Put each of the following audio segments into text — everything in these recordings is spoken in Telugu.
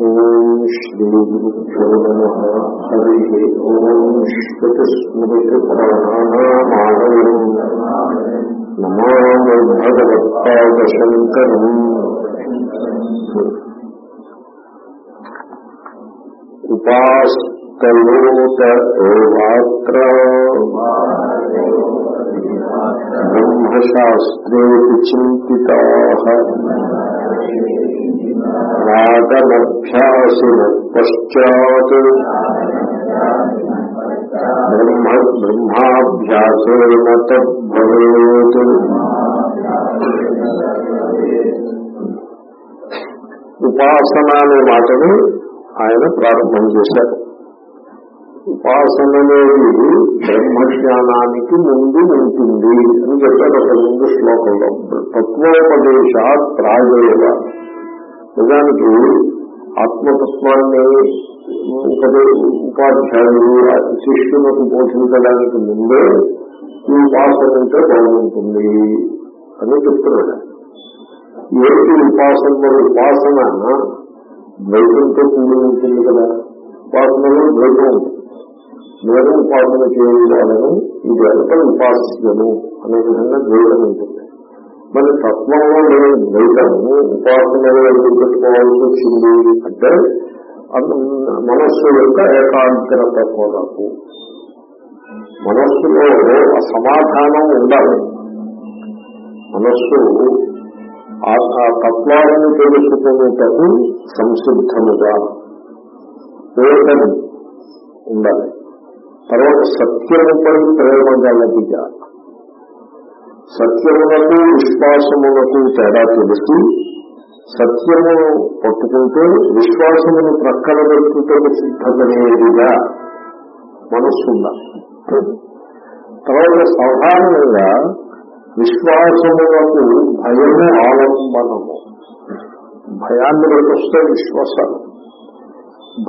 ఓం శ్రీ గురుభ్యో నమ హరి ఓం నమామి భగవత్పాదశంకరం ఏవాత్ర బ్రహ్మశాస్త్రే చింతితా రాగమభ్యాసిన పశ్చాత్ బ్రహ్మ బ్రహ్మాభ్యాసేన తద్భవేత్. ఉపాసన అనే మాటను ఆయన ప్రారంభం చేశారు. ఉపాసన అనేది బ్రహ్మజ్ఞానానికి ముందు ఉంటుంది అని చెప్పారు. ఒక ముందు శ్లోకంలో. తత్వోపదేశాత్ ప్రాగేవ నిజానికి ఆత్మతత్వాన్ని ఉపాధ్యాయులు శిష్యులకు బోధించడానికి ముందే ఈ ఉపాసన ఉంటే బాగుంటుంది అని చెప్తున్నాడు. ఏంటి ఉపాసన? ఉపాసన ద్వైతంతో కూడి ఉంటుంది కదా. ఉపాసనలో ద్వైతం ఉంటుంది నేను ఉపాసన చేయాలను ఇది ఎంత ఉపాస్యము అనే విధంగా ద్వైతం ఉంటుంది. మరి తత్వంలో లేని ద్వైతము ఉపాసనలో ఎందుకు పెట్టుకోవాల్సి వచ్చింది అంటే మనస్సు యొక్క ఏకాగ్రత కొరకు. మనస్సులో ఆ సమాధానం ఉండాలి. మనస్సు ఆ తత్వాలను తెలుసుకునేటప్పుడు సంసిద్ధముగా వేదం ఉండాలి. తర్వాత సత్యముపై ప్రేమ గలదిగా. సత్యమునకు విశ్వాసమునకు తేడా తెలిసి సత్యమును పట్టుకుంటే విశ్వాసమును ప్రక్కన పెట్టుటకు సిద్ధమనేదిగా మనస్సుందా? తర్వాత సాధారణంగా విశ్వాసములకు భయము ఆలంబనము. భయాన్ని బట్టి వస్తే విశ్వాసాలు.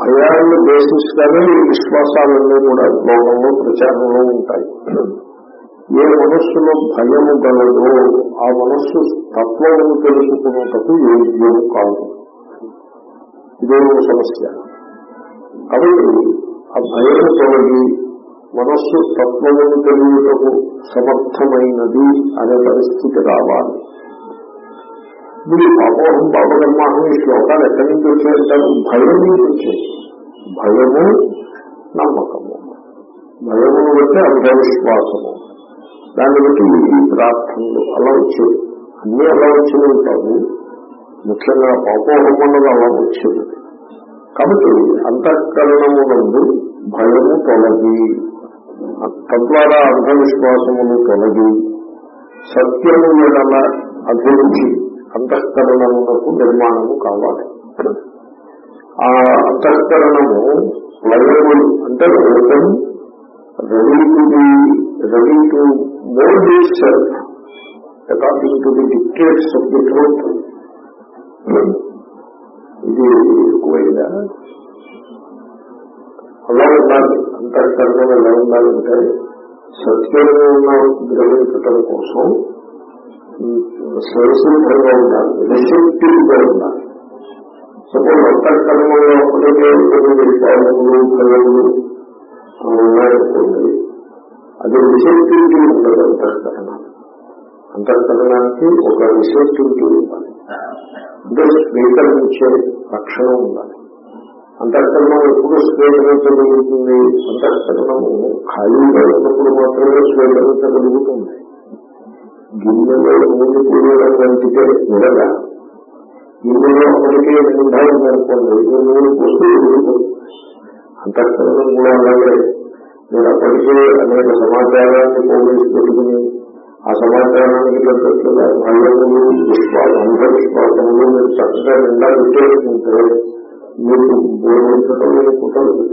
భయాన్ని బేసిస్ గానే ఈ విశ్వాసాలన్నీ కూడా లోకంలో ప్రచారంలో ఉంటాయి. ఏ మనస్సులో భయము గలదో ఆ మనస్సు తత్వము తెలుసుకున్నటకు యోగ్యము కాదు. ఇదే సమస్య. కాబట్టి ఆ భయము తొలగి మనస్సు తత్వము తెలియటకు సమర్థమైనది అనే పరిస్థితి రావాలి. మీరు పాపోహం పాపకర్మాహం ఈ శ్లోకాలు ఎక్కడి నుంచి వచ్చాయంటారు భయం నుంచి వచ్చాయి. భయము నమ్మకము. భయమును బట్టి అంధవిశ్వాసము. దాన్ని బట్టి ఈ ప్రార్థనలు అలా వచ్చేవి అన్నీ అలా వచ్చినవి కాదు ముఖ్యంగా పాపోహం అలా వచ్చేది కాబట్టి అంతఃకరణము నందు భయము తొలగి తద్వారా అంధవిశ్వాసమును తొలగి సత్యము ఎడల అభివృద్ధి అంతఃకరణమునకు నిర్మాణము కావాలి. ఆ అంతఃకరణము లయబుల్ అంటే open ready to be ready to mould itself according to the dictates of the truth ఇది ఎక్కువైందా అలా ఉండాలి అంతఃకరణం ఎలా ఉండాలంటే సత్యంగా గ్రహించటం కోసం స్వయసిద్ధంగా ఉండాలి రిసెప్టివ్గా ఉండాలి సపోజ్ అంతఃకరణంలో అప్పటికే విషయాలు భయములు ఉన్నాయనుకోండి అది రిసెప్టివిటీ ఉండదు అంతఃకరణ. అంతఃకరణానికి ఒక రిసెప్టివిటీ ఉండాలి. అంటే స్వీకరించే లక్షణం ఉండాలి. అంతఃకరణం ఎప్పుడు స్వీకరించగలుగుతుంది అంతఃకరణము ఖాళీగా ఉన్నప్పుడు మాత్రమే స్వీకరించగలుగుతుంది గిన్నెలో నూనె పూయడం వంటితే నిడగా గిన్నెలో అప్పటికే నిండాయిందనుకోండి నూనె పోస్తే అంతఃకరణం కూడా అలాగే. మీరు అప్పటికే అనేక సమాచారాన్ని పోలీసు పెట్టుకుని ఆ సమాచారానికి తగ్గట్టుగా భయములు విశ్వాసం మీరు చక్కగా నిండా విచ్చేసుకుంటే మీకు బోధించటం మీరు కుదరదు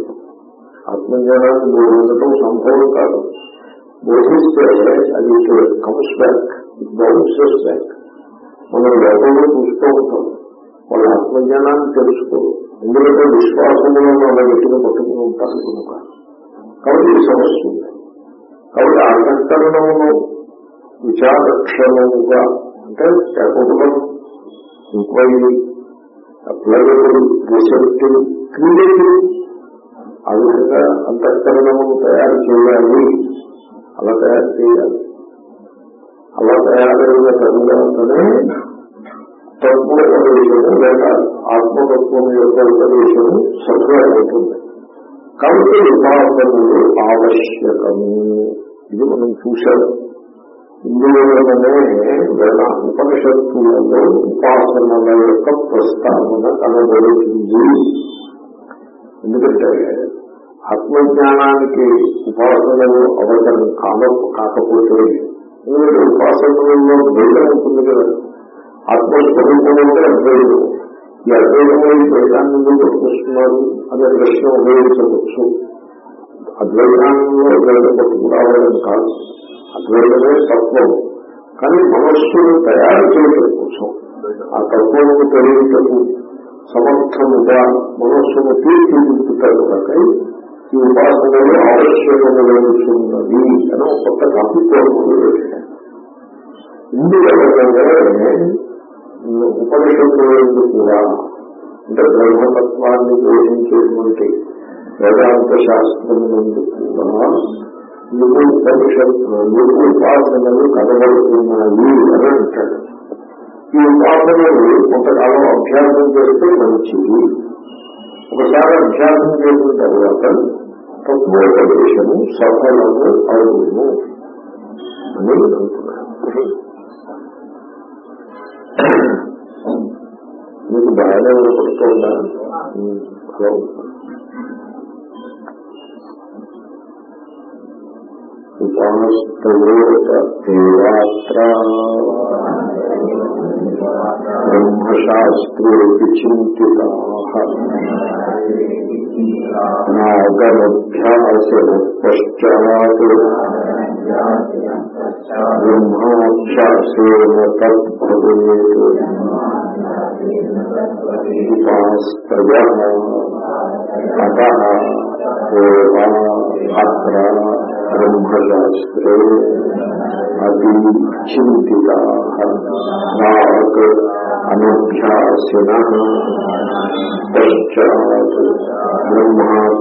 ఆత్మజ్ఞానాన్ని బోధించటం సంభవం కాదు. బోధిస్తే అది కమ్స్ బ్యాక్ బౌన్సెస్ బ్యాక్ మనం లోకంలో చూస్తూ ఉంటాం. వాళ్ళ ఆత్మజ్ఞానాన్ని తెలుసుకోరు ఎందుకంటే విశ్వాసములను అలా గట్టిగా పట్టుకుని ఉంటారు కనుక కాబట్టి ఈ సమస్య కాబట్టి ఆ అంతఃకరణమును విచారక్షణముగా అంటే కేవలం ఎంక్వైరీ ప్లగబుల్ రిసెప్టివ్ క్రియేటివ్ ఆ విధంగా అంతఃకరణము తయారు చేయాలి. అలా తయారు చేయాలి. అలా తయారైన తరువాతనే తత్వోపదేశము లేక ఆత్మతత్వం యొక్క ఉపదేశము సఫలమవుతుంది కాబట్టి ఉపాసనలు ఆవశ్యకము. ఇది మనం చూశాము. ఇందులోనే వేద ఉపనిషత్తులలో ఉపాసనల యొక్క ప్రస్తావన కనబడుతుంది ఎందుకంటే ఆత్మజ్ఞానానికి ఉపాసనలు అవసరం కాల కాకపోతే ఎందుకంటే ఉపాసనలో భేదం ఉంటుంది కదా. ఆత్మస్వరూపం అంటే అద్వైతం. ఈ అద్వైతంలో ఈ ద్వైతాన్ని ముందు పట్టుకొస్తున్నారు అనే ప్రశ్న ఉపయోగించవచ్చు. అద్వైతాన్ని ద్వైతం పట్టుకురావడం కాదు. అద్వైతమే తత్వం. కానీ మనస్సును తయారు చేయడం కోసం ఆ తత్వము తెలియటకు సమర్థముగా మనస్సును తీర్చిదిద్దుటకై ఈ ఉపాసనలో ఆవశ్యకము అని ఒక కొత్త కాపీ టాపిక్ ఇందువల్లనే ఉపనిషత్తులందు కూడా అంటే బ్రహ్మతత్వాన్ని బోధించేటువంటి వేదాంత శాస్త్రం నుండి కూడా నువ్వు ఉపనిషత్ నువ్వు ఉపాసనలు కనబడుతున్నాయి అని అంటాడు ఈ ఉపాసనలు కొంతకాలం అభ్యాసం చేస్తే మంచిది. ఒకసారి అభ్యాసం చేసిన తర్వాత తత్వోపదేశము సఫలము అవును అని అంటున్నాను మీకు బాగానే పడుతుందా హలో ఉపాస్తోత్ర బ్రహ్మశాస్త్రే చింతితా. నాగమభ్యాసన పశ్చాత్ బ్రహ్మాభ్యాసేన తద్భవేత్ ఉపాస్తయ అత అత్ర బ్రహ్మశాస్త్రే అతి చింతిత నాక్ అనభ్యాసిన పశ్చాత్ బ్రహ్మాభ్యాసేన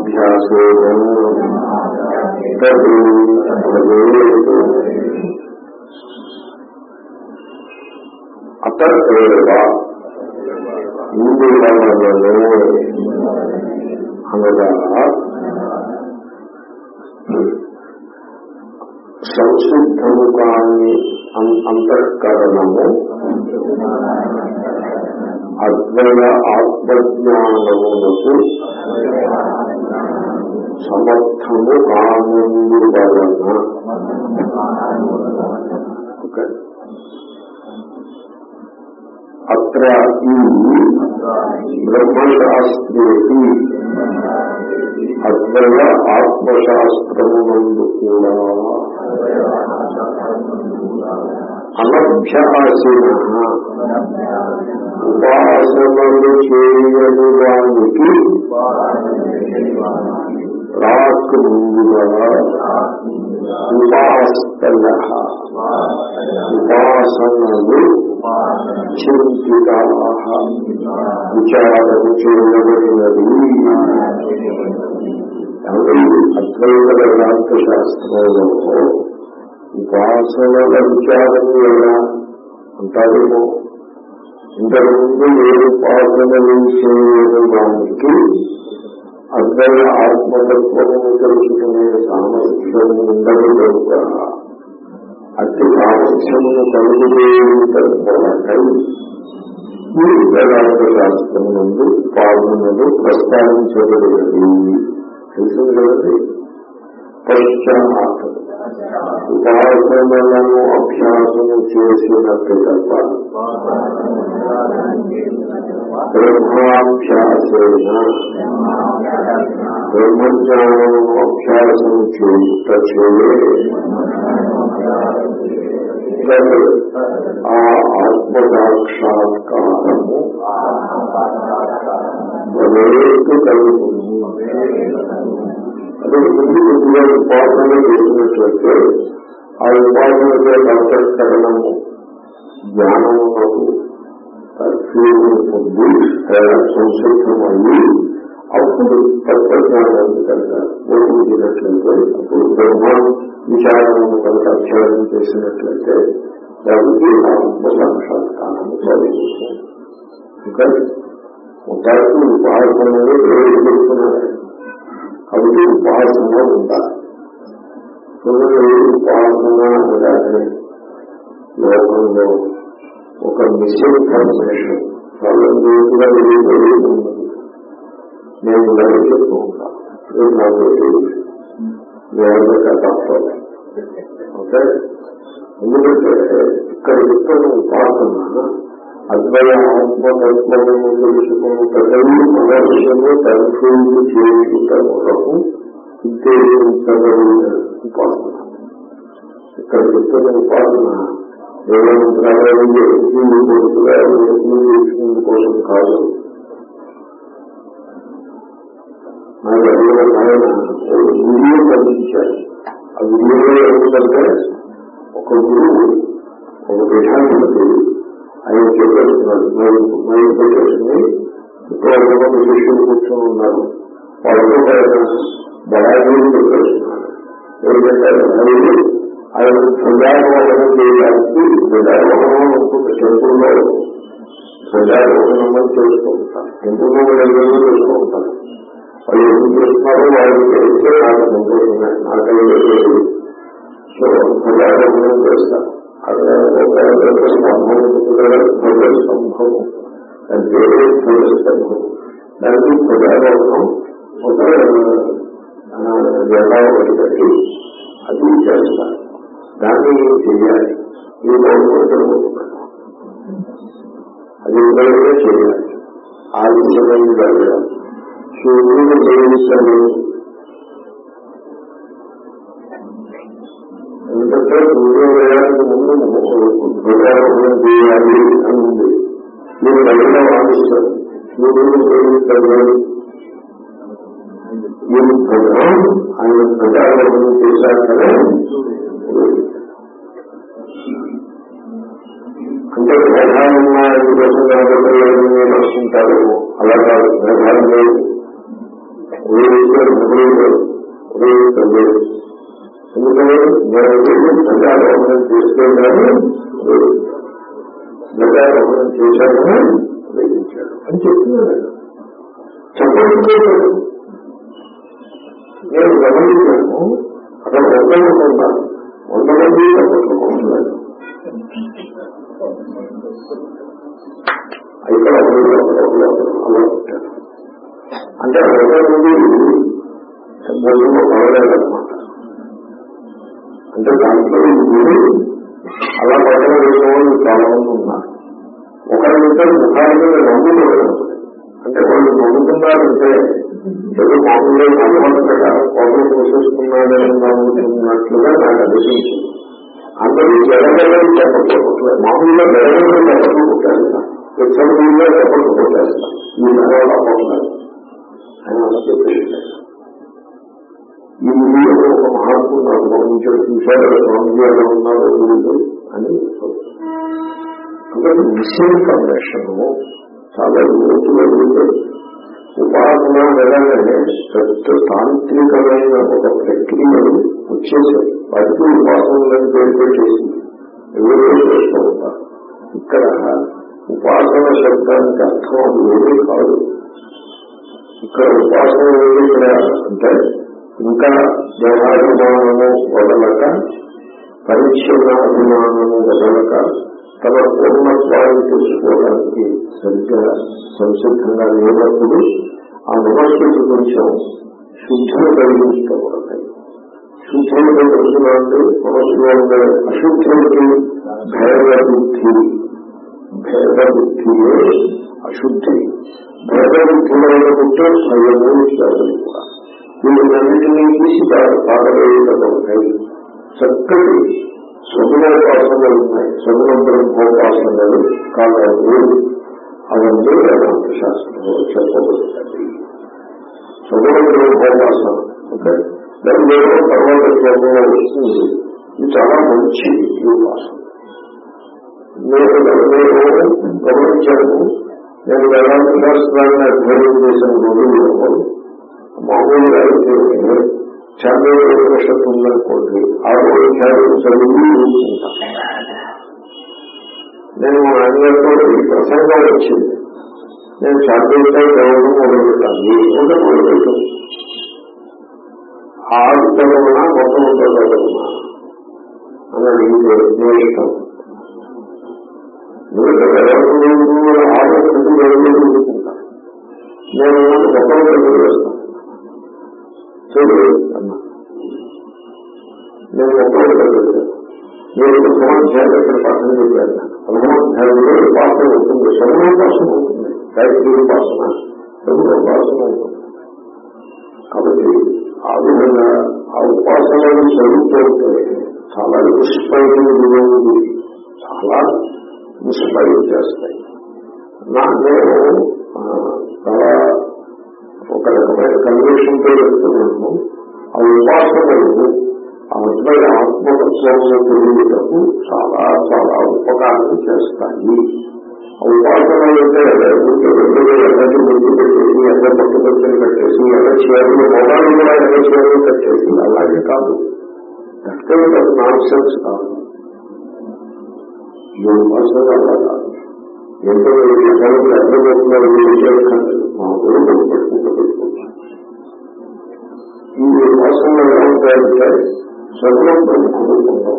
తదు భవేత్ అతేవ ఇందువలననే అనగా సంసిద్ధము కాని అంతఃకరణము అద్వయ ఆత్మజ్ఞానమునకు సమర్థము కానుందు వలన ఓకే అత్ర ఈ బ్రహ్మశాస్త్రేటి అద్వయ ఆత్మశాస్త్రమునందు కూడా అనభ్యాసిన ఉపాసనలు చేయడానికి రాక్ ముందుగా ఉపాసనలు చింతితా విచారము చేయబడినది అద్వైత వేదాంత శాస్త్రంలో ఉపాసనల విచారం ఎలా అంటారేమో ఇంతకుముందు ఏ ఉపాసనలు చేయడానికి అందరి ఆత్మతత్వము తెలుసుకునే సామర్థ్యం ఉండదు కనుక అతి సామర్థ్యమును కలుగుతుందై మీరు వేదాంత శాస్త్రం నుండి పాల్గొనలు ప్రస్తావించబడినది తెలిసింది కదండి పశ్చాత్ ఉపాసనలను అభ్యాసము చేసినట్టు తప్ప బ్రహ్మాభ్యాసేన బ్రహ్మజ్ఞానము అభ్యాసం చేయుట ఆ ఆత్మసాక్షాత్కారము అనేక కలుగుతుంది అంటే ముందు కొద్దిగా ఉపాసన చేసినట్లయితే ఆ ఉపాసన అంతఃకరణము జ్ఞానమునకు ఫీలింగ్ పొంది సంసిద్ధమయ్యి అప్పుడు తత్వజ్ఞానాన్ని కనుక బోధించినట్లయితే అప్పుడు బ్రహ్మ విచారణను కనుక అధ్యయనం చేసినట్లయితే దానికి ఆత్మ సాక్షాత్కారము కలిగిస్తుంది ఇంకా మొదటి ఉపాసనలో ప్రవేశపెడుతున్నారు కాబట్టి ఉపాసన ఉండాలి. ఉపాసన అనగానే లోకంలో ఒక మిస్ఇన్ఫర్మేషన్ చాలా నీటిగా వెళ్ళిపోయి నేను ఇలా చెప్తూ ఉంటాను నాకు తప్పదు ఓకే? ఎందుకంటే ఇక్కడ చెప్తున్న ఉపాసన అద్వయ ఆత్మతత్వము తెలుసుకున్నటై మనస్సును కన్ఫ్యూజ్ చేయుట కొరకు ఉద్దేశించబడిన ఉపాసన ఇక్కడ చెప్తున్న ఉపాసన కోసం కాదు ఆయన ఆయన వీడియో కల్పించారు ఆ వీడియోలో ఏమిటంటే ఒక గురువు ఒక దేశానికి ఆయన చెప్పేస్తున్నారు మైలు పెట్టేసింది ఇప్పుడు శిష్యులు కూర్చొని ఉన్నారు. వాళ్ళతో బడాయిలు చెప్పేస్తున్నారు ఏంటంటే ఆయన ప్రజారోహణం చేయడానికి ప్రజారోహణం ఉంటుంది టెంపుల్లో ప్రజారోహణం చేస్తూ ఉంటారు టెంపుల్లో వెళ్ళి చేస్తూ ఉంటారు వాళ్ళు ఏం చేస్తున్నారో వాళ్ళు చేస్తే నాకు సంతోషమే. నాకైతే సో ప్రజారోహణం చేస్తారు. ఒక స్తంభం ధ్వజ స్తంభం దాని పేరు ధ్వజ స్తంభం దానికి ప్రజారోహణం ఒక జెండా ఒకటి పెట్టి అది చేస్తారు దాన్ని చేయాలి ఈ కోరుకుంటున్నాను అది చేయాలి ఆలస్యమైన జరగడం సూర్యుడు జయించలేదు ఎందుకంటే సూర్యోదయానికి ముందు ధ్వజారోహణం చేయాలి అని ఉంది మీరు బయట వాదిస్తారు. సూర్యుడు జయించలేదు మీరు ఆయన ధ్వజారోహణం చేశాకనే అంటే మేఘాలున్న కోసం కనబడలేదు అనుకుంటారు అలా కాదు మేఘాలు లేవు ఉదయిస్తారు ముగ్గురు ఒక ప్రక్రియలు వచ్చేసాయి వాటికి ఉపాసనలను పేరు పెట్టేసింది ఎవరో చేస్తూ ఉంటారు. ఇక్కడ ఉపాసన శబ్దానికి అర్థం అది ఏమీ కాదు. ఇక్కడ ఉపాసన ఏమి అంటే ఇంకా దేహాభిమానము వదలక పరిచ్ఛిన్నాభిమానము వదలక తన పూర్ణత్వాన్ని తెలుసుకోవడానికి సరిగ్గా సంసిద్ధంగా లేనప్పుడు ఆ మనస్సుకి కొంచెం శుద్ధిని కలిగించుకోవాలి శుద్ధం తెలుసుకున్నాంటే మనసులో ఉండే అశుద్ధులకి భేద బుద్ధి భేద బుద్ధియే అశుద్ధి. భేద బుద్ధిలో ఉంటే భయము ఇస్తారు కూడా వీళ్ళన్నింటినీ తీసి పాడవేయటం చక్కటి సగుణోపాసనలు ఉన్నాయి సగుణ బ్రహ్మోపాసనలు కాలేదు అవన్నీ వేదాంత శాస్త్రంలో చెప్పబడుతుంది. సగుణ బ్రహ్మోపాసన ఓకే. దాని తర్వాత శ్లోకంలో వస్తుంది ఇది చాలా మంచి ఈ నేను నేను గమనించాను నేను వేదాంత శాస్త్రాన్ని అధ్యయనం చేసిన రోజుల్లో మామూలుగా అయితే చాంద్రోపనిషత్తు ఉందనుకోండి ఆ రోజు చాంద్రుడు చదివి నేను మా నాన్నగారితో ఈ ప్రసంగం వచ్చింది నేను చాంద్రోత్సవం చదవడం మొదలుపెట్టాను మొదలు మొదలుపెట్టాను ఆరు చదవనా మొత్తం చదవనా అని అడిగితే నేను ఇష్టం ఎందుకంటే ఆలోచన జరుగుతుంటా నేను ఒకరు దగ్గర వేస్తాను అన్నా నేను ఇక్కడ పాఠం ఉపాసన ఉంటుంది ఉంటుంది గాయత్రి ఉపాసన ఉంటుంది కాబట్టి ఆ విధంగా ఆ ఉపాసనలు చదువుతుంటే చాలా ఇన్స్పైరింగ్ ఉంది. చాలా ఇన్స్పైర్ చేస్తాయి నా నేను చాలా ఒక రకమైన కన్వెన్షన్తో చెప్తున్నాను. ఆ ఉపాసనలు ఆ అద్వైత ఆత్మతత్వంలో తెలియటకు చాలా చాలా ఉపకారం చేస్తాయి. ఉపాసనలు అంటే ఎర్రటి గుర్తు పెట్టేసి ఎర్ర పట్టుకొచ్చిన కట్టేసి ఎర్ర చీరలు మొదలు కూడా ఎర్ర చీరలు కట్టేసి అలాగే కాదు. దట్ నాన్ కాదు. ఈ ఉపాసన అలా కాదు. ఎంతో ఎక్కడికి ఎర్రబోతున్నారు మా ఊరు పెట్టుకుంటాం ఈ ఉపాసనలు ఎలా ఉంటాయంటే సగుణంతో కుదురుకుంటూ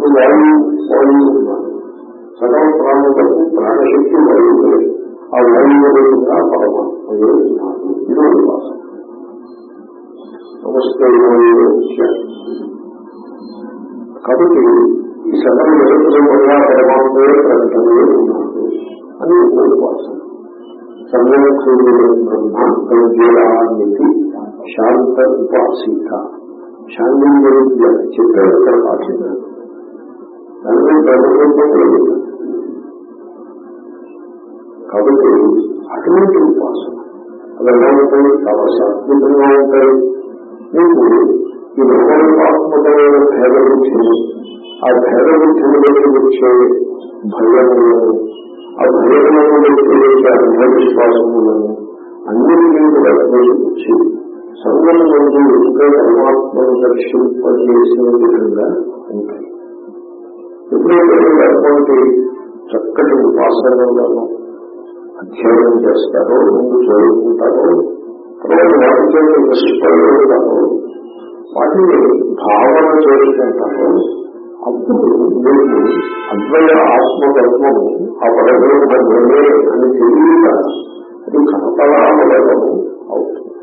ఉంటాయి వాళ్ళు ఉన్నారు సగం ప్రాణులకు ప్రాణశక్తి వాయువు ఆ వాయువుగా పరమాత్మ ఇది ఉపాసన కాబట్టి ఈ సగం నిరంతరం వల్ల పరమాత్మే ప్రకటనలో ఉన్నాడు. అని ఉపాసన సర్వోక్షుడు బ్రహ్మ ప్రజ్ఞానికి శాంత ఉపాసీత శాంతి గురించి చెప్పారు ఇక్కడ పాఠించారు దాని బ్రహ్మరూపం కాబట్టి అటువంటి ఉపాసన అవి ఎలా ఉంటాయి చాలా సాత్వికంగా ఉంటాయి. మీకు ఈ బ్రహ్మరూపాత్మకమైన భేద బుద్ధిని ఆ భేద బుద్ధిని వచ్చే భయములను ఆ భయములను వచ్చే అంధవిశ్వాసములను అన్నింటినీ కూడా వచ్చి సంగం నుండి ఎంతో పరమాత్మను దర్శింపజేసే విధంగా ఉంటాయి. ఎప్పుడైతే అటువంటి చక్కటి ఉపాసనలను అధ్యయనం చేస్తారో ముందు చదువుకుంటారో తర్వాత వాటి చేత ఇన్స్పైర్ వాటిని భావన చేసుకుంటారో అప్పుడు మీకు అద్వయ ఆత్మతత్వము ఆ పరమే అని తెలియక అది కనపడాలము అవుతుంది.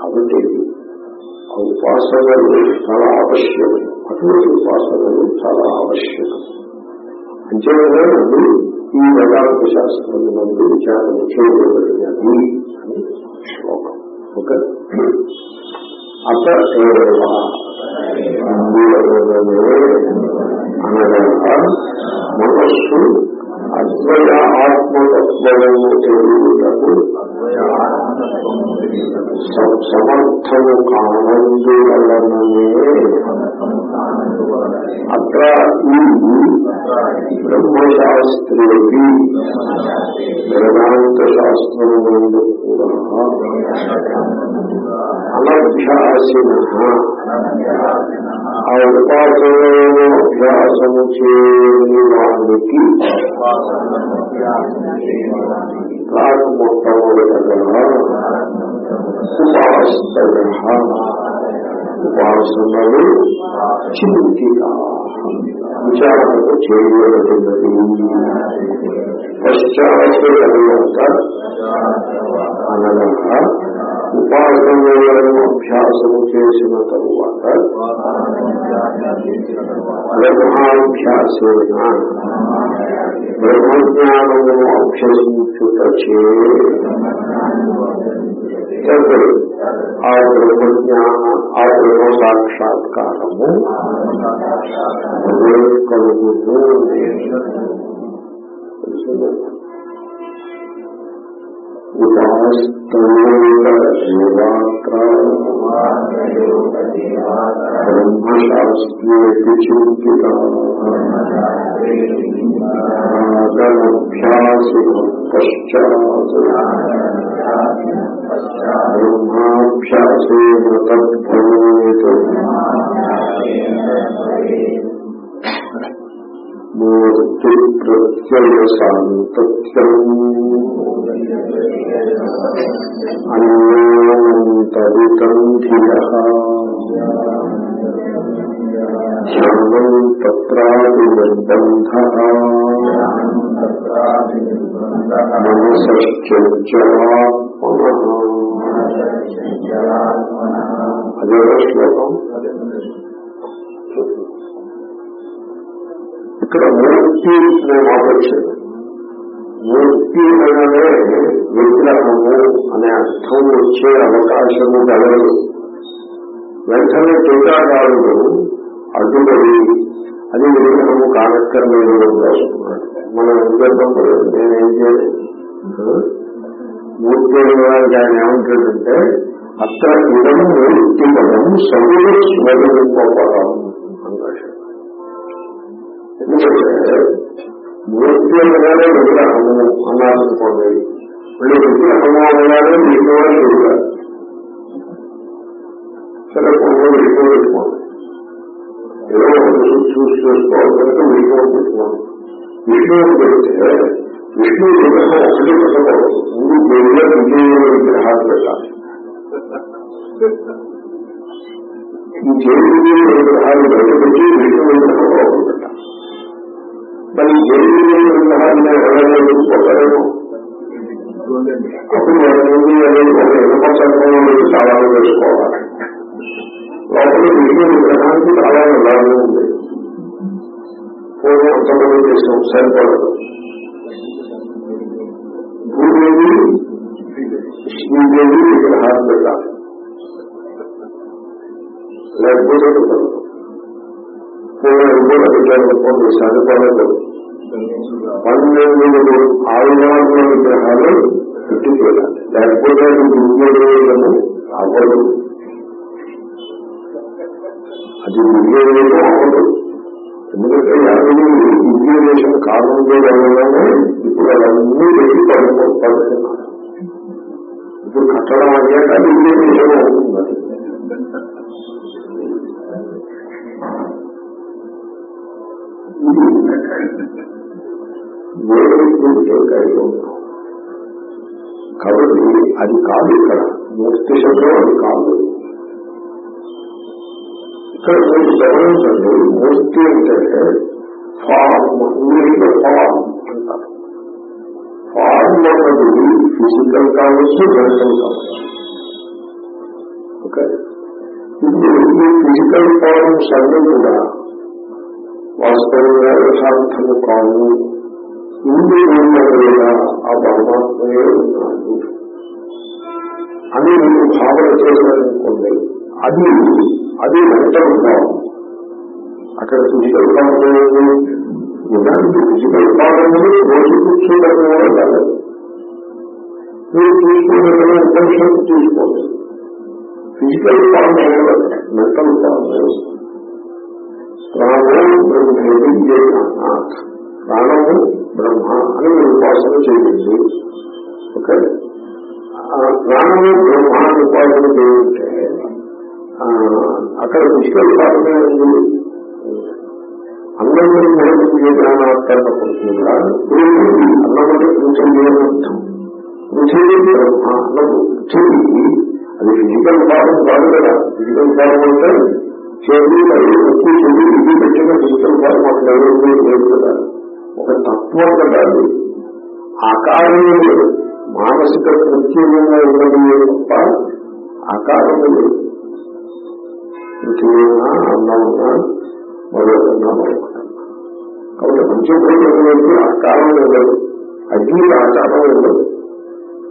కాబట్టి ఆ ఉపాసనలు చాలా ఆవశ్యకం. అటువంటి ఉపాసనలు చాలా ఆవశ్యకం. అంచేతనే ఈ వేదాంత శాస్త్రం నుండి విచారణ చేయబడినది అని శ్లోకం ఓకే అత అనగా మనస్సు అద్వయ ఆత్మతత్వము తెలియటకు సమర్థము కానందు వలననే అత్ర ఈ బ్రహ్మశాస్త్రే వేదాంత శాస్త్రముందు కూడా అనభ్యాసిన ఆ ఉపాసనలను అభ్యాసము చేయని వారికి నాకు మొట్టమొదటగా ఉపాసన ఉపాసనలు చింతిత విచారణకు చేయబడినది పశ్చాత్త అనగా ఉపాసనలను అభ్యాసము చేసిన తరువాత బ్రహ్మాభ్యాసేన బ్రహ్మజ్ఞానమును అభ్యసించుటచే. ఆ బ్రహ్మజ్ఞాన ఆ బ్రహ్మ సాక్షాత్కారము కలుగుతూ బ్రహ్మశాస్త్రేతి చింతితాగనభ్యాసి పశ్చాత్ బ్రహ్మాభ్యాసేన తద్భవేత్ ప్రత్యయ సాంతత్యం అన్యోంతరితం ధ్యానం తత్రాది నిర్బంధ అదే శ్లోకం. ఇక్కడ మూర్తి నేను మాట వచ్చింది. మూర్తి అనగానే విగ్రహము అనే అర్థం వచ్చే అవకాశము కలదు. వెంటనే టీకాకారుడు అడ్డుపడి అది విగ్రహము కానక్కర్లేదు రాసుకున్నాడు మనం ఏం నేనేం చేయలేదు. మూర్తి అనడానికి ఆయన ఏమంటాడంటే అక్కడ ఇదం మూర్తి పదం సగుణ స్వరూపపదం అన్నాడు ఎందుకంటే మూర్తి అనగానే విగ్రహము అన్నారనుకోండి మళ్ళీ విగ్రహము అనగానే మీకు చూడాలి సరే కొన్ని మీకు పెట్టుకోండి ఏదో చూసి చూసుకోవాలి కనుక మీకు పెట్టుకోండి విష్ణువుని పెడితే విష్ణు విగ్రహం ఒకటి పెట్టకూడదు ముందు దేవుడే విజయ విగ్రహాలు పెట్టాలి ఈ జైలు విగ్రహాలు బయటపెట్టి విష్ణు విగ్రహం ఒకటి పెట్టాలి మరి జైలు విగ్రహాన్ని ఎవరైనా అప్పుడు ఎవరి అనేది ఒక ఇనుప చాలా వేసుకోవాలి లోపల విష్ణు విగ్రహానికి చాలా నిలాభం ఉంది. పూర్వం అంతమంది చేసాం సరిపడదు భూదేవి శ్రీదేవి విగ్రహాలు పెట్టాలి. లేకపోతే పూర్వం కూడా పెట్టాలనుకోండి సరిపడదు పన్నెండు ఆయుధాల విగ్రహాలు పెట్టి చూడాలి లేకపోతే దివ్యదేశము అవ్వదు అది దివ్యదేశం అవ్వదు ఎందుకంటే యాభై దివ్యదేశం కారణంగా వెళ్ళగానే ఇప్పుడు అవన్నీ పెట్టి పడుతున్నారు ఇప్పుడు కట్టడం అయ్యాక దివ్యదేశం అవుతుంది వేరే కలిగి ఉన్నాం కాబట్టి అది కాదు ఇక్కడ మూర్తి శబ్దం అది కాదు ఇక్కడ మీరు గమనించండి మూర్తి అంటే ఫార్మ్ ఇంగ్లీష్లో ఫార్మ్ అంటారు ఫార్మ్ అన్నది ఫిజికల్ కావచ్చు మెంటల్ కావచ్చు ఓకే ఇప్పుడు ఈ ఫిజికల్ ఫార్మ్స్ అన్ని కూడా వాస్తవంగా యథార్థము కావు ఇందు ఉన్నట్టుగా ఆ పరమాత్మయే ఉన్నాడు. అని మీరు భావన చేయాలనుకోండి అది అది మెంటల్ ఫార్మ్ అక్కడ ఫిజికల్ ఫార్మ్ నిజానికి ఫిజికల్ ఫార్మ్ రోజు కూర్చోవడం కూడా కాదు. మీరు చూసుకున్నట్టుగా ఉపనిషత్తు చూసుకోండి. ఫిజికల్ ఫార్మ్ మెంటల్ ఫార్మ్ ప్రాణం బ్రహ్మేది ప్రాణము బ్రహ్మ అని మీరు ఉపాసన చేయండి ఓకే? ప్రాణము బ్రహ్మ అని ఉపాసన చేయంటే అక్కడ ఫిజికల్ ఫార్మే ఉంది అన్నం జయనాథ్ కూడా అన్నమంటే పృథివీ అని అర్థం. పృథివీ బ్రహ్మ అన్నము పృథివీ అది ఫిజికల్ ఫార్మ్ కాదు కదా. ఫిజికల్ ఫార్మ్ అంటే చెవి వచ్చి చెవి ఇది పెట్టిన ఫిజికల్ ఫార్మ్ ఒక డెవలప్మెంట్ లేదు కదా. ఒక తత్వం కదా. అది ఆకారం మానసిక ప్రత్యేకంగా ఉన్నది తప్ప ఆకారం లేదు పృథివీనా అన్నమున్నా మరొకన్నా మరొకటన్నా. కాబట్టి పంచభూతములకు ఆకారం ఉండదు అగ్ని ఆకారం ఉండదు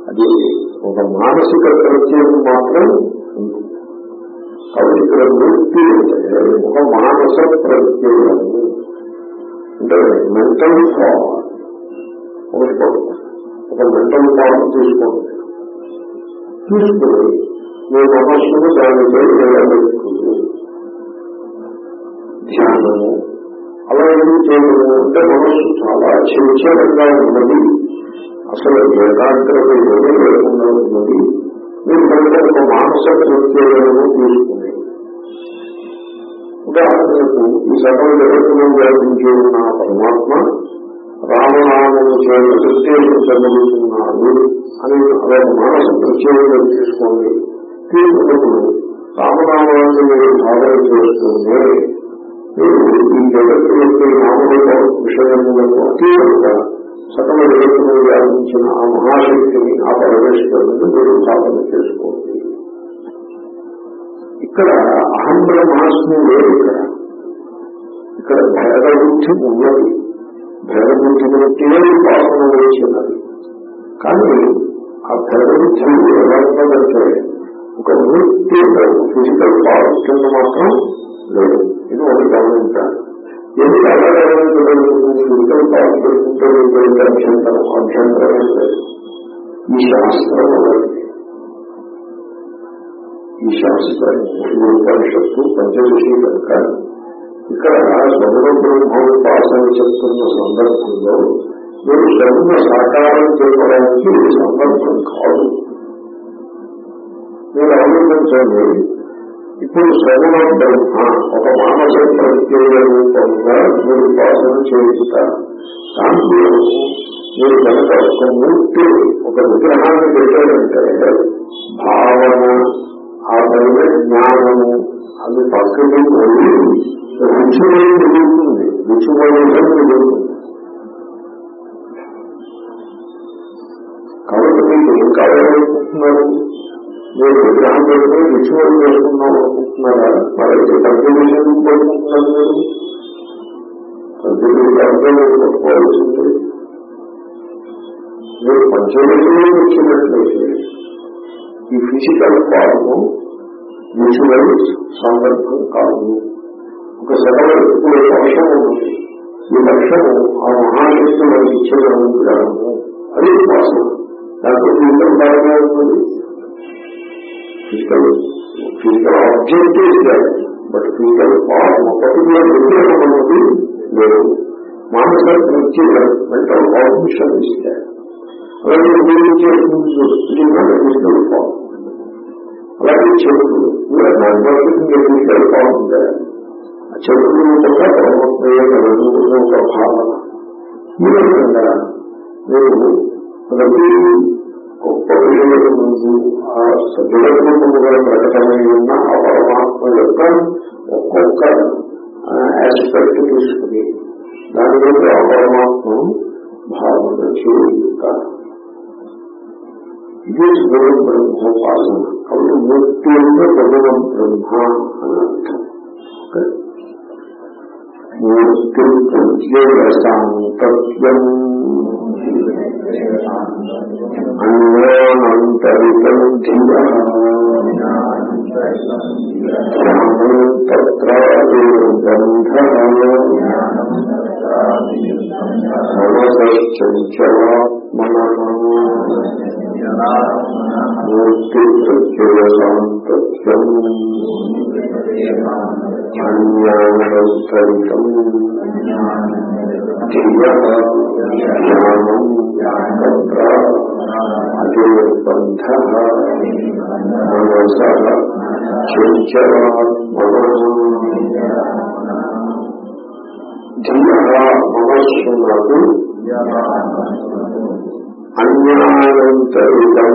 అది ఒక మానసిక ప్రత్యేకం మాత్రం ఉంటుంది. కాబట్టి ఇక్కడ మూర్తి అంటే ఒక మానస ప్రత్యేకము. అంటే మెంటల్ ఫామ్ ఒకటి ఒక మెంటల్ ఫామ్ తీసుకోండి. తీసుకుని మీ మనస్సును దానిపై నిలబెట్టుకుని ధ్యానము. అలా ఎందుకు చేయడము అంటే మనస్సు చాలా చంచలంగా ఉన్నది. అసలు ఏకాగ్రత ఏమీ లేకుండా ఉన్నది. మీరు కనుక ఒక మానస ప్రత్యేకము తీసుకుంటారు ఉదాహరణకు ఈ సకల జగత్తులో వ్యాపించి ఉన్న పరమాత్మ రామనామము చేత నిర్దేశించబడుతున్నాడు అని అదొక మానస ప్రత్యేకంగా తీసుకోండి. తీసుకున్నప్పుడు రామనామాన్ని మీరు భావన చేస్తుంటే మీరు ఈ జగత్తు యొక్క నామరూప విషయములకు అతీతంగా సకల జగత్తును వ్యాపించిన ఆ మహాశక్తిని ఆ పరమేశ్వరుని మీరు సాధన చేసుకోండి ఇక్కడ అహం బ్రహ్మాస్మి లేదు ఇక్కడ. ఇక్కడ భేదబుద్ధి ఉన్నది. భేదబుద్ధి బట్టినే ఉపాసన వేసినది కానీ ఆ భేదబుద్ధి ఎలా ఉన్నదంటే ఒక వృత్తి ఫిజికల్ పవర్ కింద మాత్రం లేదు. ఇది ఒకటి గమనించాలి. ఎందుకు ఎలా గమనించలేదు ఫిజికల్ పవర్ పెట్టుకుంటే అభ్యంతరం అభ్యంతరం లేదు. ఈ శాస్త్రం అనేది ఈ శాస్త్రం ఈ ఉపనిషత్తు పంచదశి కనుక ఇక్కడ స్వగణ బ్రహ్మోపాసన చెప్తున్న సందర్భంలో మీరు శ్రమ సాకారం చేయడానికి సందర్భం కాదు. మీరు ఆలోచించండి ఇప్పుడు శ్రవణ బ్రహ్మ ఒక మానస ప్రత్యేక రూపంగా మీరు ఉపాసన చేస్తారు దాంట్లో మీరు కనుక ఒక మూర్తి ఒక విగ్రహాన్ని పెట్టారంటే భావన ఆ పైన జ్ఞానము అది పక్కకి పోయి రుచిమయం మిగులుతుంది రుచిమయం మిగులుతుంది కాబట్టి మీరు ఏం కావాలనుకుంటున్నారు మీరు విగ్రహం పెట్టుకుని రిచువల్ చేసుకున్నాం అనుకుంటున్నారా? మరైతే కంటిన్యూషన్ కోరుకుంటున్నారు మీరు. కంటిన్యూ కొట్టుకోవాల్సింది మీరు పంచదశలో వచ్చినట్లయితే ఈ ఫిజికల్ ఫార్మ్ రిచువల్ సందర్భం కాదు. ఒక సగం లక్ష్యం ఉంటుంది ఈ లక్ష్యము ఆ మహాశక్తి మనకి ఇచ్చిన అనుగ్రహము అది ఉపాసన దాంట్లో ఫిజికల్ బాగా ఉంటుంది. Physical physical object but physical form particular విగ్రహం అన్నది లేదు. మానసిక ప్రత్యేక మెంటల్ కాంపిషన్ ఇస్తే అలాగే మీరు చేసుకుంటూ ఫిజికల్ ఫార్మ్ అలాగే చెరుకులు కూడా దాని బట్టి ఫిజికల్ ఫార్మ్ ఉంటే ఆ చెరుకులు కూడా పరమత్మ ఒక భావన ఈ విధంగా మీరు ప్రతి గొప్ప విషయాల ముందు ఆ జగద్రూపముగా ప్రకటమై ఉన్న ఆ పరమాత్మ యొక్క ఒక్కొక్క ఆస్పెక్ట్ తీసుకుని దాని మీద ఆ పరమాత్మను భావన చేయుట ఇది గురు బ్రహ్మోపాసన కాబట్టి మూర్తి అంటే భగవ బ్రహ్మ అని అర్థం. మూర్తి ప్రత్యేకసాంతత్వం అన్యానంతరితం ధియ తత్రాబంధ మనసశ్చంచలాత్మన మూర్తి ప్రత్యేకసాంతత్వం అన్యానంతరితం జ్ఞానం తత్ర అతిర్బంధ మనస మనస్సునకు అన్యానంతరితం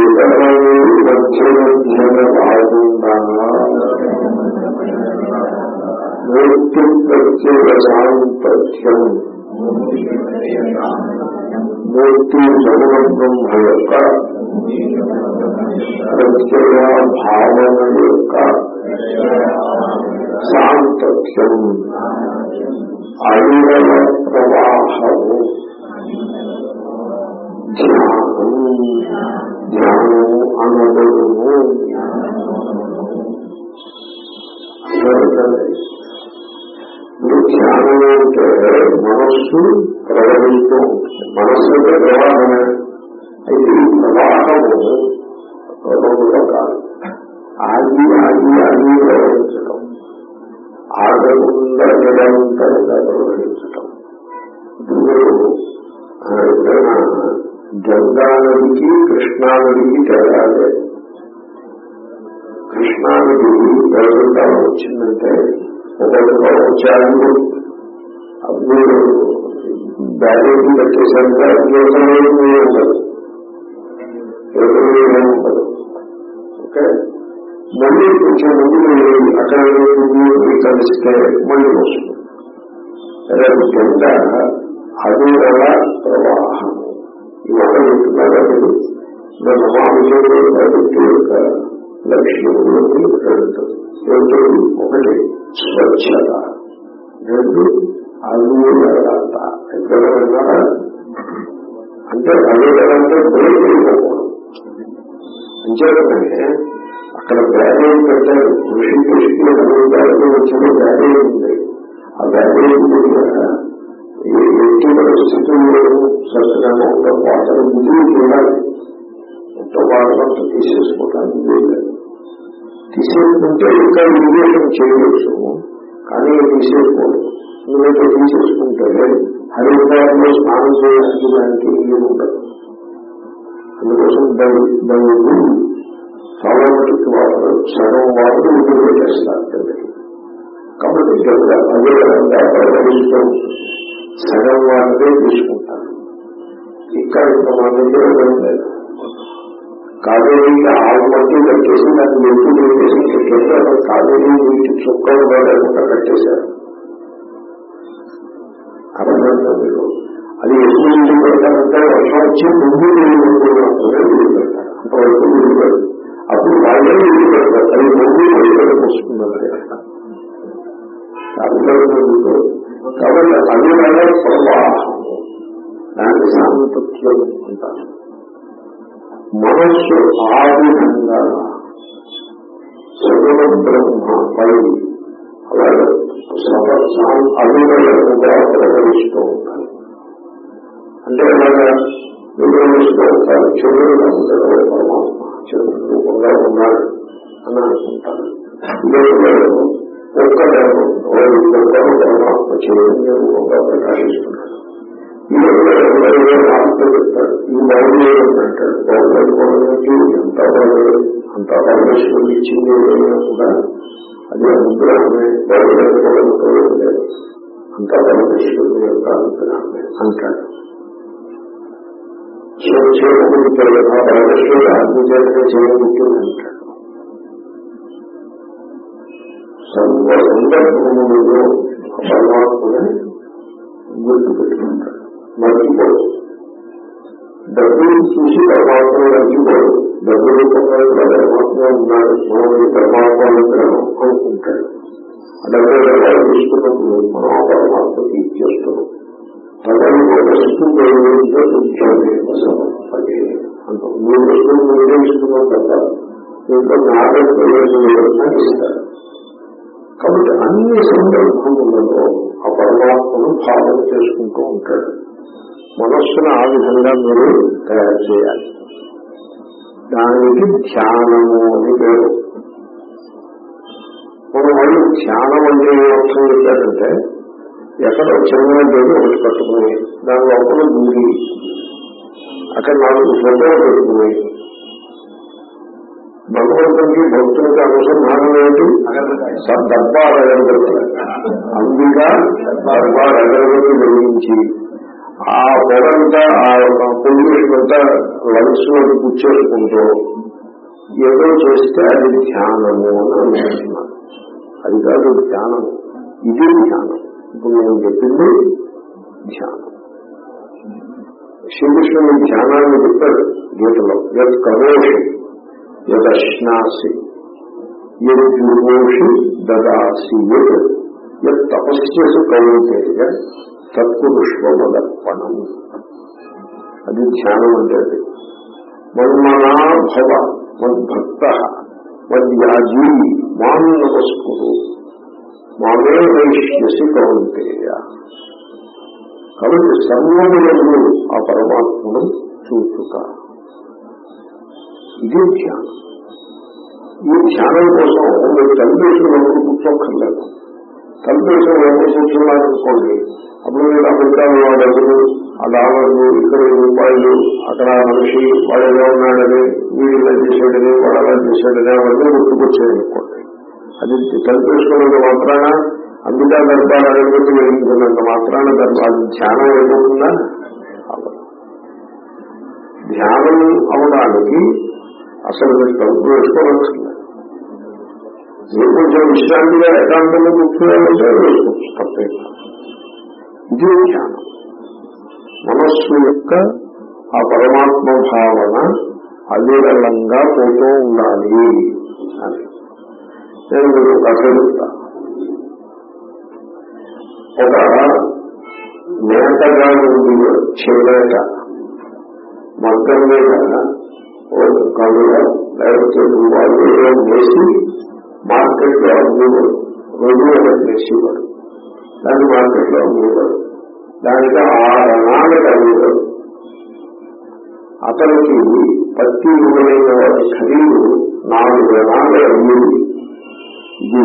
ఇతరులు మధ్య కాకుండా మూర్తి ప్రత్యేక సాంపత్యం మూర్తి సగుణ బ్రహ్మ యొక్క ప్రత్యేక భావన యొక్క సాంతత్యం అవిరల ప్రవాహము ధ్యానం అనబడును ఇప్పుడు ధ్యానం అంటే మనస్సు ప్రవహిస్తూ ఉంటుంది మనస్సు అంటే ప్రవాహమే అయితే ఈ ప్రవాహము రెండు రకాలు ఆగి ఆగి ఆగి ప్రవహించటం ఆగకుండా నిరంతరంగా ప్రవహించటం ఇప్పుడు గంగా నదికి కృష్ణా నదికి తేడా లేదు కృష్ణా నది వేసవికాలం వచ్చిందంటే ఒక వచ్చారు అప్పుడు బ్యారేజీ కట్టేశాక యువతలో ఉండదు యువతలో ఉండదు ఓకే మళ్ళీ కొంచెం ముందు వెళ్ళి అక్కడ వెళ్ళి కలిస్తే మళ్ళీ వస్తుంది అదే గంట అదూరల ప్రవాహం ఈ మాట చెప్తున్నారా మీరు నమాభిషేకం యొక్క లక్ష్యములకి వెళ్తుంది ఏమిటి ఒకటి స్వచ్ఛత రెండు అదూరత ఎక్కడ విన్నారా అంటే అదూరంటే బ్రేక్ అయిపోకూడదు అంచేతనే అక్కడ బ్యారేజ్ పెట్టారు కృషి కృషికి బ్యారేజ్ వచ్చిన బ్యారేజ్ ఉంది ఆ బ్యారేజ్ కూడా ఈ ఎట్టి పరిస్థితుల్లో సత్యంగా ఒక వాటర్ ముందు చూడాలి మొత్తం వాటర్ అంతా తీసేసుకోవటానికి వీల్లేదు తీసేసుకుంటే ఇంకా ఇరిగేషన్ చేయవచ్చు కానీ తీసేసుకోలేదు ఎందుకంటే తీసేసుకుంటే హరిద్వారంలో స్నానం చేయడానికి దానికి ఇల్లు ఉండదు అందుకోసం దైవుడు చాలా మటుకు వాటర్ సగం విడుదల పెట్టేస్తారు కాబట్టి గంగా అదే విధంగా ప్రవహిస్తూ ఉంటుంది సగం వాటరే తీసుకుంటారు. ఇక్కడ ఇంత మన లేదు కావేరీకి ఆరు మట్టి కట్టేసి దాన్ని ఎక్కువ పెట్టేసి కట్టేసి అక్కడ కావేరీ నీటి చుక్కలు లేకుండా కట్టేశారు. అర్థమంటే మీరు అది ఎక్కువ నీళ్ళు పెడతారంటే వర్షం వచ్చి ముందు నీళ్ళు పెట్టుకుంటే నీళ్ళు పెడతారు. అంతవరకు నీళ్ళు పెడతారు అప్పుడు వాళ్ళే నీళ్ళు పెడతారు. అది ముందు నీళ్ళు వస్తుంది కాబట్టి అది వల్ల ప్రవాహం దాని సాంతత్యం అంటారు మనస్సు ఆ విధంగా సర్వ బ్రహ్మపై అలాగే అభినయంగా ప్రవహిస్తూ ఉంటాయి అంటే అలాగా నిర్వహిస్తూ ఉంటారు. చంద్రుడు ఉంటారు పరమాత్మ చంద్రుడు రూపంగా ఉన్నాడు అని అనుకుంటారు. ఒక్క ఒక్కరు పరమాత్మ చైతన్య ప్రకాశిస్తున్నాడు ఈ ఎవరైనా ఆత్మ చెప్తాడు ఈ బాగులేదు అంటాడు బాగులేదు ఎంత బాగులేదు అంత పరమేశ్వరుడు ఇచ్చింది ఏదైనా కూడా అది అనుగ్రహమే అంత పరమేశ్వరుడు యొక్క అనుగ్రహమే అంటాడు పరమేశ్వరుడు ఆత్మచేతనే అంటాడు సర్వ సందర్భములలో పరమాత్మని గుర్తు పెట్టుకుంటాడు మర్చిపోడు డబ్బులు చూసి పరమాత్మ మర్చిపోడు డబ్బు రూపంగా కూడా పరమాత్మ ఉన్నాడు మనం పరమాత్మ అనుగ్రహం అనుకుంటాడు ఆ డబ్బు రూపాయలు తీసుకున్నప్పుడు మనం ఆ పరమాత్మకి ఇచ్చేస్తున్నాం తనని ఒక వస్తువు అదే అంత మూడు వస్తువులు మీరే ఇస్తున్నాం తప్ప దీంట్లో నాలుగు ప్రయోజనం ఇస్తారు కాబట్టి అన్ని సందర్భములలో ఆ పరమాత్మను భావన చేసుకుంటూ ఉంటాడు. మనస్సును ఆ విధంగా మీరు తయారు చేయాలి. దానికి ధ్యానము అని పేరు. మన వాళ్ళు ధ్యానం అంటే ఏ అర్థం చెప్పారంటే ఎక్కడ చిన్న గది ఒకటి పట్టుకుని దాని లోపల దూరి అక్కడ నాలుగు ఫోటోలు పెట్టుకుని భగవంతుడికి భక్తులకి అనుసంధానం ఏంటి? దర్బార్ అగరబత్తి. అంబిక దర్బార్ అగరబత్తి వెలిగించి ఆ పొగంతా ఆ పొల్యూషన్ అంతా లంగ్స్లోకి పుచ్చేసుకుంటూ ఏదో చేస్తే అది ధ్యానము అని అనుకుంటున్నాను అది కాదు ధ్యానం ఇది ధ్యానం. ఇప్పుడు నేను చెప్పింది ధ్యానం. శ్రీకృష్ణుని ధ్యానాన్ని చెప్పాడు గీతలో. కరోషి యదశ్నాసి. యద్విమోషి దదాసి యత్. యత్ తత్పురుష్వమదర్పణం. అది ధ్యానం అంటే అది. మన్మనా భవ మద్భక్త మద్యాజీ మాం నమస్కురు మామే వైష్యసి కౌంటేయ కాబట్టి సర్వములను ఆ పరమాత్మను చూచుట. ఇది ధ్యానం ఈ ధ్యానం కోసం మీరు తల్లిదండ్రులు కూర్చోక్కర్లేదు తల్లిదండ్రులు కూర్చున్నారనుకోండి అప్పుడు మీరు అమెరికాలో డబ్బులు ఆ డాలర్లు ఇక్కడ రూపాయలు అక్కడ మనిషి వాడు ఎలా ఉన్నాడని వీడు ఇలా చేశాడని వాడు అలా చేశాడని అవన్నీ గుర్తుకొచ్చాయనుకోండి అది తల్లిదండ్రుల మాత్రాన అందుకే దర్బార్ అడగబెట్టి వెలిగించినంత మాత్రాన దర్భాలు ధ్యానం ఏమవుతుందా ధ్యానం అవడానికి అసలు మీరు తలుపు వేసుకోవచ్చులేదు మీరు కొంచెం విశ్రాంతిగా ఏకాంతంలో కూర్చోవాలంటే వేసుకోవచ్చు తప్పే ఇది ధ్యానం మనస్సు యొక్క ఆ పరమాత్మ భావన అవిరళంగా పోతూ ఉండాలి అని. నేను మీకు కథ చెప్తా. ఒక మేకగా ఉంది చేనేట మగ్గం మీద కడుగ లేకపోతే వాళ్ళు ఏదో వేసి మార్కెట్లో అమ్మేవాడు రోజు ఒకటి వేసేవాడు దాన్ని మార్కెట్లో అమ్మేవాడు దానికి ఆరణాలకు అమ్మేవాడు అతనికి పత్తి మొదలైన వాటి ఖరీదు నాలుగు రణాలు అమ్మేది ఇది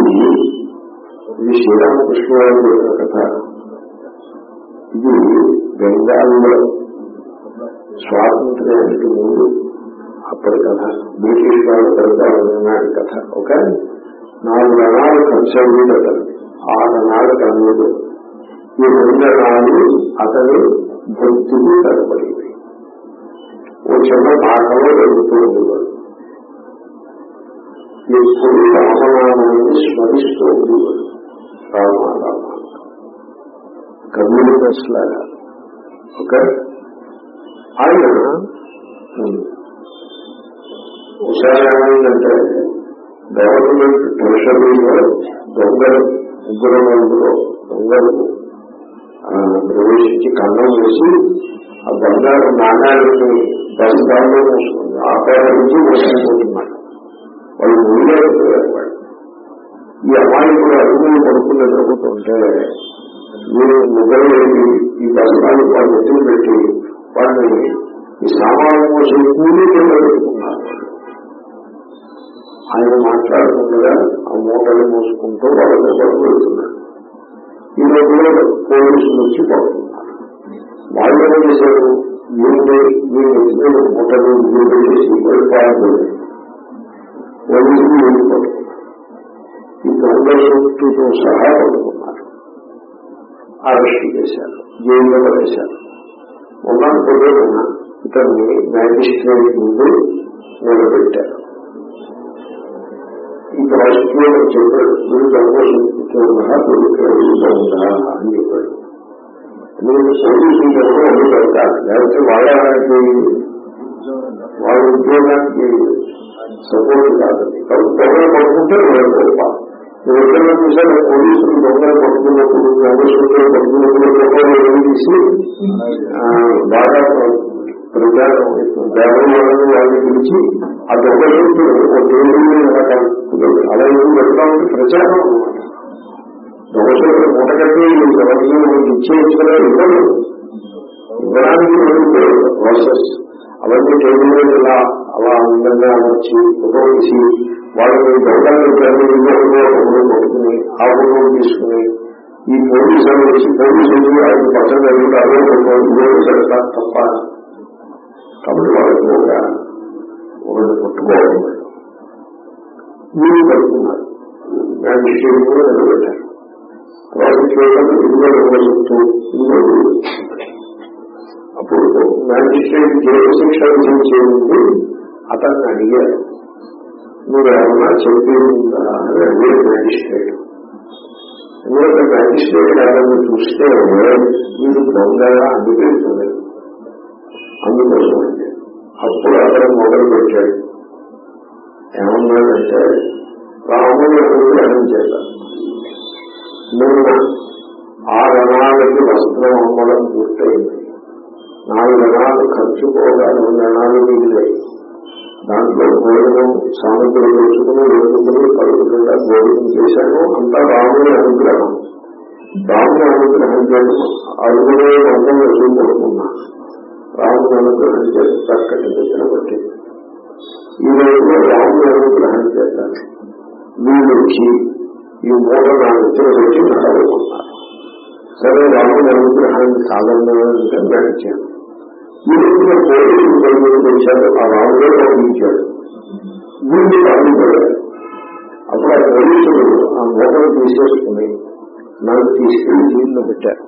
ఇది శ్రీరామకృష్ణ గారు కథ ఇది బెంగాల్లో స్వాతంత్ర్యానికి ముందు అప్పటి కథ బ్రిటిష్ వాళ్ళు పరిపాలన కథ ఓకే నాలుగు రణాలు ఖర్చు అయ్యేది అతను ఆరు రణాలు కమ్మేది ఈ రెండు రణాలు అతని భక్తికి కనపడింది ఓ చిన్న పాటలో జరుగుతూ ఉండేవాడు ఎప్పుడు రామనామాన్ని స్మరిస్తూ ఉండేవాడు రామ రామ కమ్యూనిస్ట్ లాగా ఓకే ఆయన ఒకసారి ఏమైందంటే గవర్నమెంట్ ట్రెషరీలో దొంగలు ముగ్గురు మందిలో దొంగలు ప్రవేశించి కన్నం చేసి ఆ బంగారు నాణ్యాలను దాని దానిలో మోసుకుంది ఆ పేరు నుంచి మోసుకుంటున్నారు వాళ్ళు ముందులేకపోయారు వాళ్ళు. ఈ అమాయకుడు అడుగులు పడుకుని నిద్రపోతుంటే మీరు ముగ్గురు ఈ బస్తాలు వాళ్ళు ఎత్తులు పెట్టి వాళ్ళని ఈ సామాన్య మోసం కూలీ కింద పెట్టుకున్నారు ఆయన మాట్లాడుతుండగా ఆ మూటలు మూసుకుంటూ మోసుకుంటూ వాళ్ళని పడుకుంటున్నాడు ఈ రోజులో పోలీసులు వచ్చి పడుతున్నారు. వాళ్ళు ఏం చేశారు? వీళ్ళు వీళ్ళు ఎత్తుకున్న మూటలు వీళ్ళు చేసి వెళ్ళిపోయారు పోలీసులు వీళ్ళు పడుతున్నారు. ఈ దొంగ శక్తితో సహా పడుతున్నారు. అరెస్ట్ చేశారు జైల్లో పడేశారు. ఉన్నాను పొద్దున ఇతన్ని మ్యాజిస్ట్రేట్ ముందు నిలబెట్టారు. ఈ ప్రాసిక్యూటర్ చెప్పాడు మీరు దొంగ శక్తితో సహా అని చెప్పాడు మీరు పోలీసులు చెప్పడం అన్ని పెడతారు లేకపోతే వాళ్ళకి వాళ్ళ ఉద్యోగానికి సపోర్ట్ కాదండి కాబట్టి దొంగలు పట్టుకుంటే వాళ్ళు గొప్ప మీరు ఎక్కడ చూసారు పోలీసులు దొంగలు పట్టుకున్నప్పుడు కాంగ్రెస్ పట్టుకున్నప్పుడు దొంగలు తీసి బాగా ప్రచారం దేవం వాళ్ళని పిలిచి ఆ దొంగలు ఒక దేవుడిని ఎలా అలా ఏమి పెడతా ప్రచారం అనమాట దొంగలు మూట కట్టి ఎవరికి ఇచ్చేయచ్చు కదా ఇవ్వరు. ఇవ్వడానికి ప్రాసెస్ అవన్నీ టేబుల్ మీద ఇలా అలా అందంగా అమర్చి ఉపయోగించి వాళ్ళని దొంగలు ఫ్యామిలీలో పట్టుకుని ఆ ఫోటోలు తీసుకుని ఈ పోలీసు అని వచ్చి పోలీసులు ఆయన పక్కన జరిగితే అదే ఫోటో తప్ప కాబట్టి వాళ్ళకి ఒక ఒకటి పట్టుకోవాలి వీళ్ళు పట్టుకున్నారు మ్యాజిస్ట్రేట్ నిలబెట్టారు. ప్రాసిక్యూటర్ ఇదిగో దొంగ చెప్తూ ఇదిగో అప్పుడు మ్యాజిస్ట్రేట్ జైలు శిక్ష విధించే ముందు అతన్ని అడిగారు. నువ్వు ఏమన్నా చెప్పి ఉందా అని అడిగారు మ్యాజిస్ట్రేట్. ఎందుకంటే మ్యాజిస్ట్రేట్ అతన్ని చూస్తే వీడు దొంగగా అందుకే చూడలేదు అందుకోసం అప్పుడు అతను మొదలు పెట్టాడు ఏమన్నాడంటే రాముని అనుగ్రహం చేశాను నిన్న ఆ రణాలకి వస్త్రం అమ్మడం పూర్తయింది. నాలుగు రణాలు ఖర్చు పోగా రెండు రణాలు మిగిలాయి. దాంట్లో భోజనం సామగ్రి వేసుకుని వేసుకుని కలుగుతుందా భోజనం చేశాను. అంతా రాముని అనుగ్రహం. రాముని అనుగ్రహం చేయడం అడుగునే వందం వేసి పడుకున్నా రాముని అనుగ్రహం చేసి చక్కటి నిద్ర బట్టి ఈ రోజులో రాముడు అనుగ్రహం చేశాను వీళ్ళు వచ్చి ఈ మూట నా నిద్ర వచ్చి చదువుకున్నారు సరే రాముడు అనుగ్రహాన్ని సాధనగా నడిచాను ఈ రోజున కోరికలు బయటకు వచ్చారు ఆ రాముడే పంపించాడు వీళ్ళు పాల్గొన్నారు అప్పుడు ఆ పోలీసులు ఆ మూటను తీసేసుకుని నన్ను తీసుకెళ్ళి జైల్లో పెట్టారు.